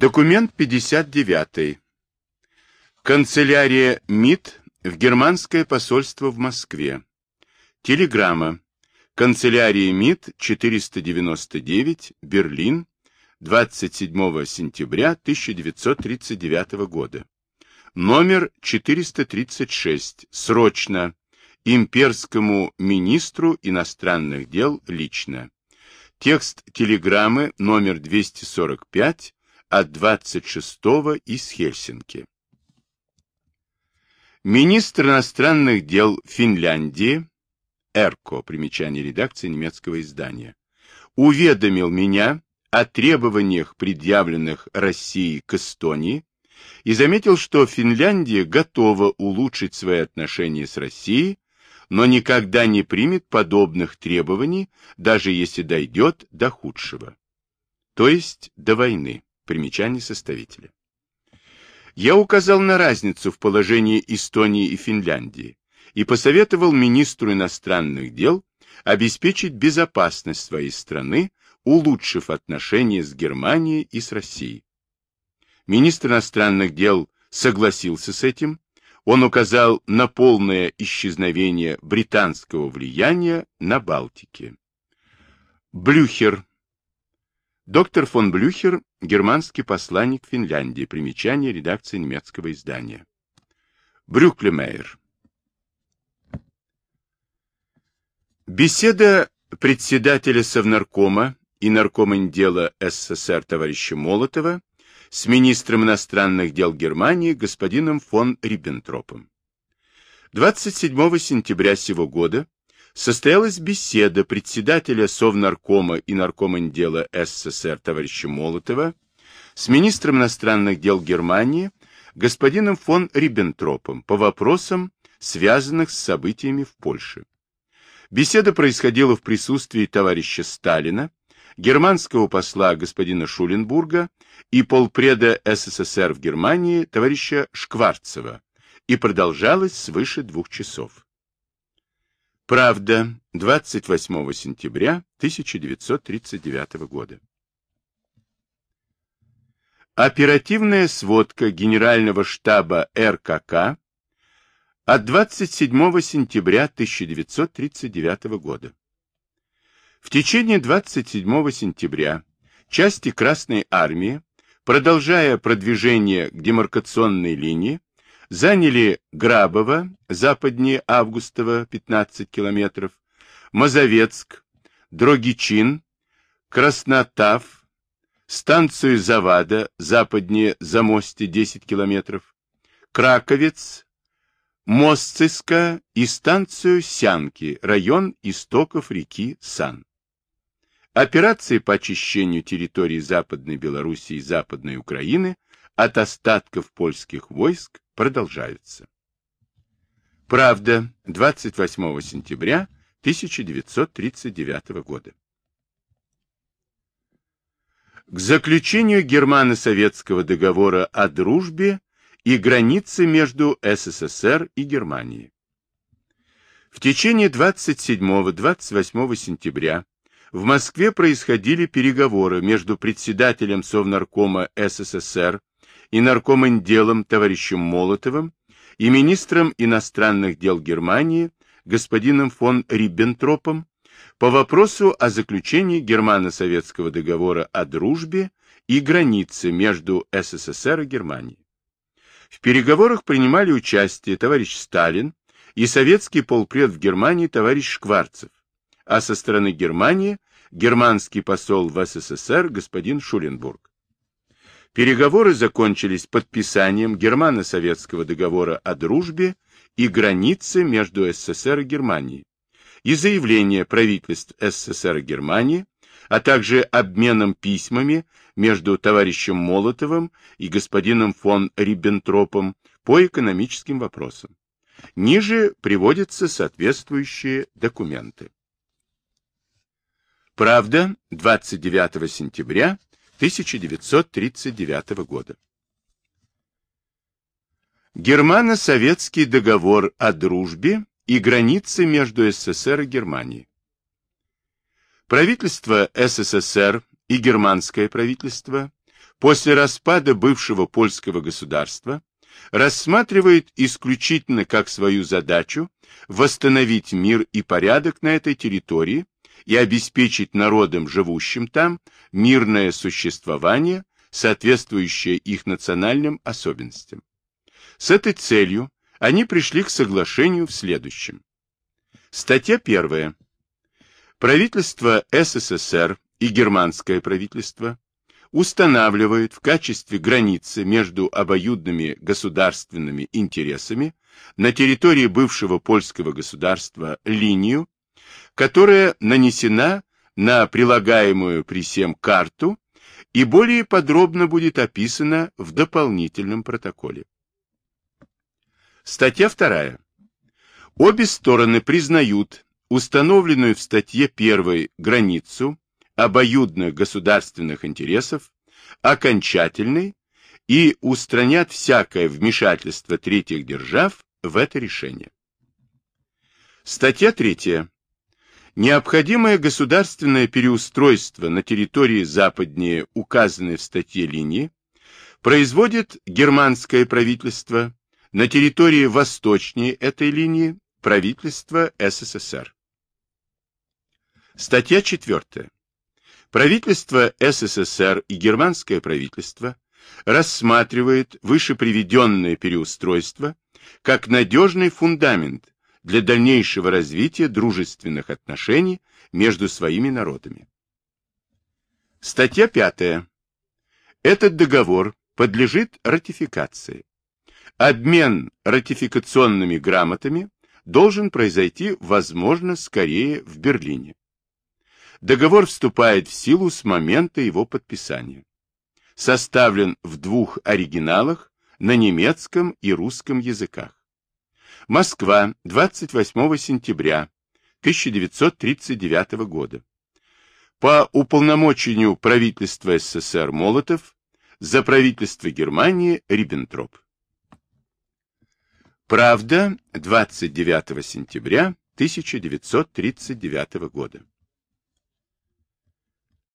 Документ 59. Канцелярия МИД в германское посольство в Москве. Телеграмма. Канцелярия МИД 499, Берлин, 27 сентября 1939 года. Номер 436. Срочно. Имперскому министру иностранных дел лично. Текст телеграммы номер 245 от 26-го из Хельсинки. Министр иностранных дел Финляндии, Эрко, примечание редакции немецкого издания, уведомил меня о требованиях, предъявленных Россией к Эстонии, и заметил, что Финляндия готова улучшить свои отношения с Россией, но никогда не примет подобных требований, даже если дойдет до худшего, то есть до войны. Примечание составителя. Я указал на разницу в положении Эстонии и Финляндии и посоветовал министру иностранных дел обеспечить безопасность своей страны, улучшив отношения с Германией и с Россией. Министр иностранных дел согласился с этим, он указал на полное исчезновение британского влияния на Балтике. Блюхер Доктор фон Блюхер, германский посланник Финляндии. Примечание редакции немецкого издания. Брюклемейер. Беседа председателя Совнаркома и наркомендела СССР товарища Молотова с министром иностранных дел Германии господином фон Риббентропом. 27 сентября сего года состоялась беседа председателя Совнаркома и наркомендела СССР товарища Молотова с министром иностранных дел Германии господином фон Риббентропом по вопросам, связанных с событиями в Польше. Беседа происходила в присутствии товарища Сталина, германского посла господина Шуленбурга и полпреда СССР в Германии товарища Шкварцева и продолжалась свыше двух часов. Правда, 28 сентября 1939 года. Оперативная сводка Генерального штаба РКК от 27 сентября 1939 года. В течение 27 сентября части Красной Армии, продолжая продвижение к демаркационной линии, заняли Грабово, западнее Августова, 15 километров, Мазовецк, Дрогичин, Краснотав, станцию Завада, западнее Замости, 10 километров, Краковец, Мостциска и станцию Сянки, район истоков реки Сан. Операции по очищению территории Западной Белоруссии и Западной Украины от остатков польских войск продолжаются. Правда, 28 сентября 1939 года. К заключению германо-советского договора о дружбе и границе между СССР и Германией. В течение 27-28 сентября в Москве происходили переговоры между председателем Совнаркома СССР и наркоминделом товарищем Молотовым и министром иностранных дел Германии господином фон Риббентропом по вопросу о заключении германо-советского договора о дружбе и границе между СССР и Германией. В переговорах принимали участие товарищ Сталин и советский полпред в Германии товарищ Шкварцев, а со стороны Германии германский посол в СССР господин Шуленбург. Переговоры закончились подписанием германо-советского договора о дружбе и границе между СССР и Германией и заявление правительств СССР и Германии, а также обменом письмами между товарищем Молотовым и господином фон Риббентропом по экономическим вопросам. Ниже приводятся соответствующие документы. Правда, 29 сентября 1939 года. Германо-советский договор о дружбе и границы между СССР и Германией. Правительство СССР и германское правительство после распада бывшего польского государства рассматривает исключительно как свою задачу восстановить мир и порядок на этой территории и обеспечить народам, живущим там, мирное существование, соответствующее их национальным особенностям. С этой целью они пришли к соглашению в следующем. Статья первая. Правительство СССР и германское правительство устанавливают в качестве границы между обоюдными государственными интересами на территории бывшего польского государства линию, которая нанесена на прилагаемую при всем карту и более подробно будет описана в дополнительном протоколе. Статья 2. Обе стороны признают установленную в статье 1 границу обоюдных государственных интересов окончательной и устранят всякое вмешательство третьих держав в это решение. Статья 3. Необходимое государственное переустройство на территории западнее указанной в статье линии производит германское правительство, на территории восточнее этой линии правительство СССР. Статья 4. Правительство СССР и германское правительство рассматривает выше приведенное переустройство как надежный фундамент для дальнейшего развития дружественных отношений между своими народами. Статья 5. Этот договор подлежит ратификации. Обмен ратификационными грамотами должен произойти, возможно, скорее в Берлине. Договор вступает в силу с момента его подписания. Составлен в двух оригиналах на немецком и русском языках. Москва, 28 сентября 1939 года. По уполномочению правительства СССР Молотов за правительство Германии Риббентроп. Правда, 29 сентября 1939 года.